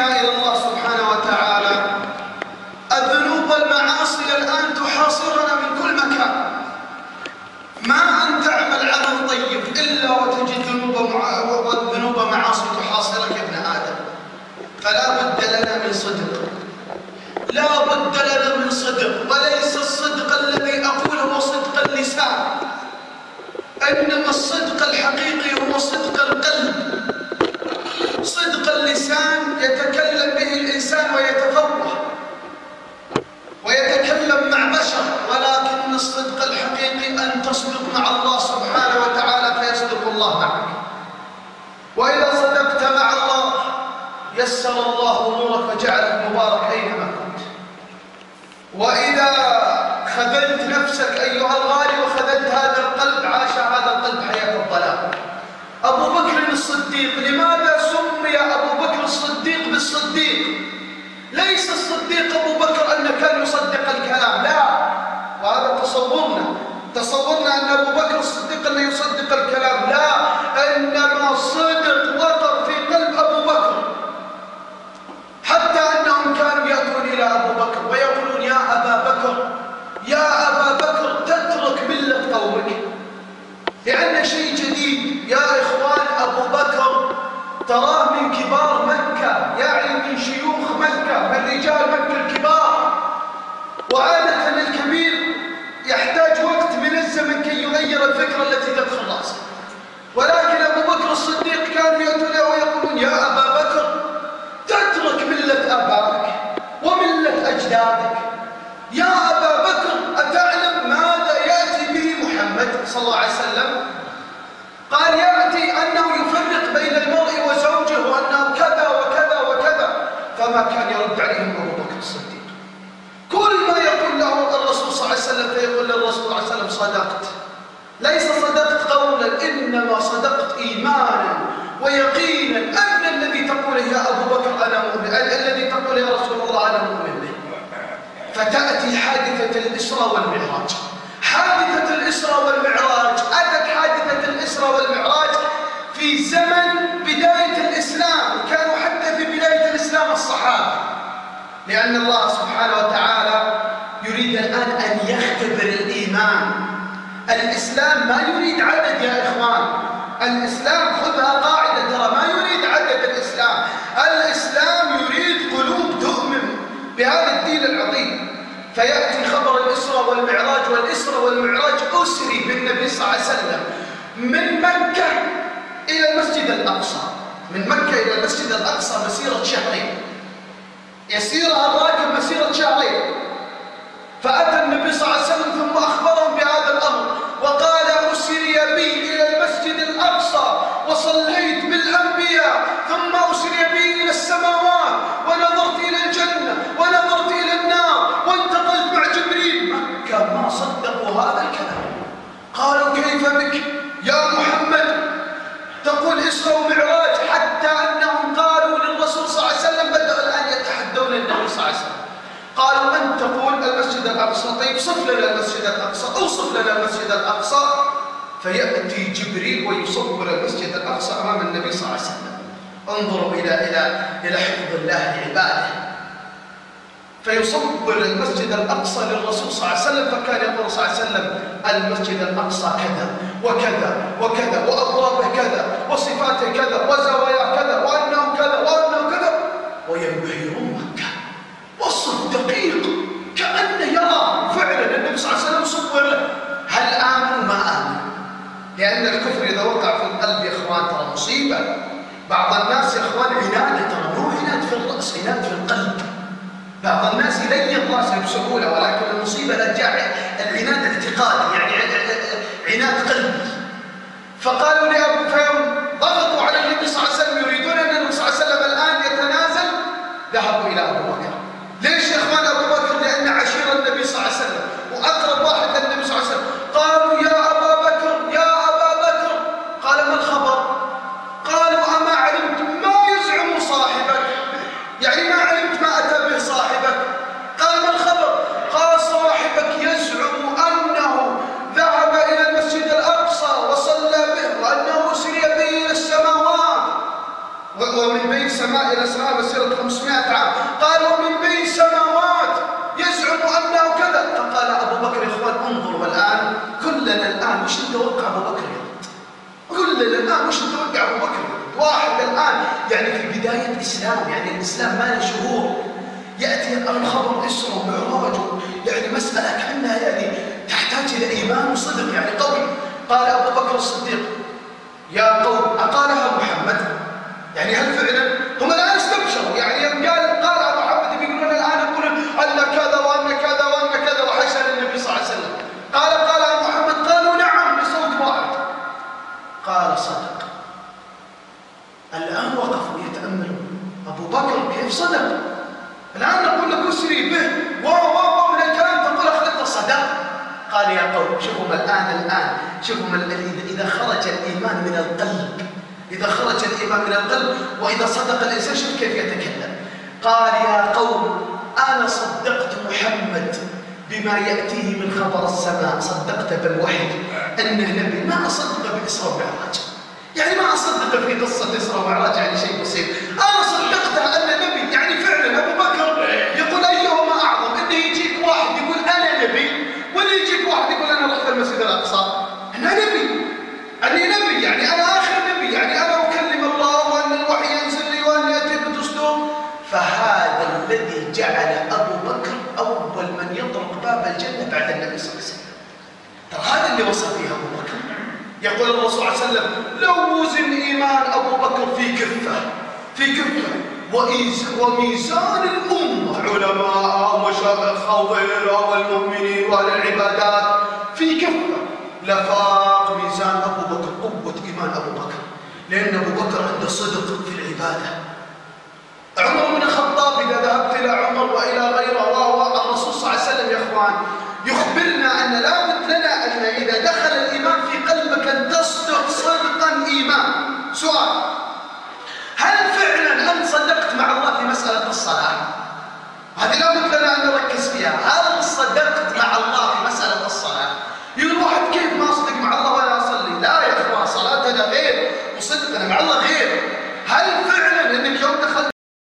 فيها إلى الله سبحانه وتعالى. الذنوب والمعاصي الآن تحاصرنا من كل مكان. ما أن تعمل عمل طيب إلا وتجد ذنوب مع... معاصي تحاصرك يا ابن آدم. فلا بد لنا من صدق. لا بد لنا من صدق. وليس الصدق الذي أقوله هو صدق اللسان. إنما الصدق الحقيقي هو صدق القلب. يتكلم به الإنسان ويتفوه ويتكلم مع بشر ولكن الصدق الحقيقي أن تصدق مع الله سبحانه وتعالى فيصدق الله معك. وإذا صدقت مع الله يسر الله أمورك وجعلك مبارك أينما كنت. وإذا خذلت نفسك أيها الغالي وخذلت هذا القلب عاش هذا القلب حياة الظلام أبو بكر الصديق لماذا الصديق. ليس الصديق أبو بكر أنه كان يصدق الكلام لا. وهذا تصورنا. تصورنا أن أبو بكر الصديق أنه يصدق الكلام لا. إنما صدق وقر في قلب أبو بكر. حتى أنهم كانوا يأتون إلى أبو بكر ويقولون يا أبا بكر يا أبا بكر تترك ملة قومك. لأن شيء جديد يا إخوان أبو بكر تراه من كبار مكة يعني من شيوخ مكة من رجال مكة الكبار. وعادة الكبير يحتاج وقت من الزمن كي يغير الفكرة التي تدخل رأسه. ولكن أبو بكر الصديق كانوا يأتون ويقولون يا أبا بكر تترك ملة آبائك وملة أجدادك. يا أبا بكر أتعلم ماذا يأتي به محمد صلى الله عليه وسلم؟ قال يأتي أنه يفرق بين المرء وزوجه وأنه كذا وكذا وكذا كان يرد عليهم أبو بكر الصديق. كل ما يقول له الرسول صلى الله عليه وسلم فيقول للرسول صلى الله عليه وسلم صدقت. ليس صدقت قولا إنما صدقت إيمانا ويقينا أن الذي تقوله يا أبو بكر أنا مؤمن الذي تقوله يا رسول الله أنا مؤمن. به فتأتي حادثة الإسراء والمعراج حادثة الإسراء والمعراج أتت حادثة الإسراء والمعراج في زمن بداية الإسلام كانوا حتى في بداية الإسلام الصحابة لأن الله سبحانه وتعالى يريد الآن أن يختبر الإيمان. الإسلام ما يريد عدد يا إخوان. الإسلام خذها قاعدة ترى ما يريد عدد الإسلام. الإسلام يريد قلوب تؤمن بهذا الدين العظيم. فيأتي خبر الإسراء والمعراج والإسراء والمعراج أسري بالنبي صلى الله عليه وسلم. من مكة إلى المسجد الأقصى. من مكة إلى المسجد الأقصى مسيرة شهرين. يسيرها الراكب مسيرة شهرين فأتى النبي صلى الله عليه وسلم ثم أخبرهم بهذا الأمر وقال أسري بي إلى المسجد الأقصى وصليت بالأنبياء ثم أسري بي إلى السماوات ونظرت إلى الجنة ونظرت إلى النار وانتقلت مع جبريل مكة ما صدقوا هذا الكلام قالوا كيف بك يا محمد تقول إسراء ومعراج حتى أنهم قالوا للرسول صلى الله عليه وسلم بدأوا الآن يتحدون النبي صلى الله عليه وسلم قالوا أن تقول المسجد الأقصى؟ طيب صف لنا المسجد الأقصى أوصف لنا المسجد الأقصى. فيأتي جبريل ويصور المسجد الأقصى أمام النبي صلى الله عليه وسلم. انظروا إلى إلى إلى حفظ الله لعباده. فيصور المسجد الأقصى للرسول صلى الله عليه وسلم فكان يقول صلى الله عليه وسلم المسجد الأقصى كذا وكذا وكذا وأبوابه كذا وصفاته كذا وزواياه كذا وأنه كذا وأنه كذا وينبهرون مكة وصف دقيق كأنه يرى فعلا النبي صلى الله عليه وسلم صور له هل آمنوا ما آمنوا لأن الكفر إذا وقع في القلب يا إخوان ترى مصيبة بعض الناس يا إخوان عناد ترى مو عناد في الرأس عناد في القلب. بعض الناس يلين راسه بسهولة ولكن المصيبة لا جاء العناد اعتقادي يعني عناد قلبي. فقالوا لأبو فيوم ضغطوا على النبي صلى الله عليه وسلم يريدون أن النبي صلى الله عليه وسلم الآن يتنازل. ذهبوا إلى أبو بكر ليش يا إخوان أبو بكر لأن عشير النبي صلى الله عليه وسلم وأقرب واحد للنبي صلى الله عليه وسلم قالوا يا أبا بكر يا أبا بكر قال ما الخبر قالوا أما علمت ما يزعم صاحبك يعني ما علمت ما أتى به صاحبك قال ما الخبر قال صاحبك يزعم أنه ذهب إلى المسجد الأقصى وصلى به وأنه أسري به إلى سماء مسيرة 500 عام. قال ومن بين سماوات يزعم أنه كذا. فقال أبو بكر إخوان انظروا الآن. كلنا الآن وش نتوقع أبو بكر؟ كلنا الآن وش نتوقع أبو بكر؟ واحد الآن. يعني في بداية إسلام يعني الإسلام ما له شهور. يأتي الآن خبر إسره ومعراج يعني مسألة كأنها يعني تحتاج إلى إيمان وصدق يعني قوي. قال أبو بكر الصديق يا قوم أقالها محمد؟ يعني هل فعلا هم الآن استبشروا يعني يوم قال قال محمد بيقولون الآن يقولون أن كذا وأن كذا وأن كذا وحسن النبي صلى الله عليه وسلم قال قال محمد قالوا نعم بصوت واحد قال صدق الآن وقفوا يتأملوا أبو بكر كيف صدق الآن نقول لك اسري به واو واو من الكلام تقول أخذت صدق قال يا قوم شوفوا الآن الآن. شوفوا إذا خرج الإيمان من القلب إذا خرج الإيمان من القلب وإذا صدق الإنسان شوف كيف يتكلم. قال يا قوم أنا صدقت محمد بما يأتيه من خبر السماء. صدقت بالوحي أنه نبي ما أصدق بإسراء ومعراج يعني ما أصدق في قصة إسراء ومعراج يعني شيء بسيط أنا صدقتها أنه نبي يعني فعلا أبو بكر يقول أيهما أعظم إنه يجيك واحد يقول أنا نبي ولا يجيك واحد يقول أنا رحت المسجد الأقصى. أنا نبي. أني نبي. يعني أنا آخر نبي. يعني أنا أكلم الله وأن الوحي ينزل لي وأن يأتي بدستور فهذا الذي جعل أبو بكر أول من يطرق باب الجنة بعد النبي صلى الله عليه وسلم. ترى هذا اللي وصل فيه أبو بكر. يقول الرسول صلى الله عليه وسلم لو وزن إيمان أبو بكر في كفة في كفة. وميزان الأمة علماء ومشايخ وغيرها والمؤمنين. وأهل العبادات في كفة لفاق ميزان أبو بكر قوة إيمان أبو بكر. لأن أبو بكر عنده صدق في العبادة. عمر بن الخطاب إذا ذهبت إلى عمر وإلى غيره وهو الرسول صلى الله عليه وسلم يا إخوان يخبرنا أن لا بد لنا أن إذا دخل الإيمان في قلبك أن تصدق صدقا إيمان. سؤال هل فعلا أنت صدقت مع الله في مسألة الصلاة؟ هذه لا بد لنا أن نركز فيها. هل صدقت مع الله في مسألة الصلاة؟ يقول واحد كيف ما أصدق مع الله ولا أصلي؟ لا يا إخوان صلاتنا غير وصدقنا مع الله غير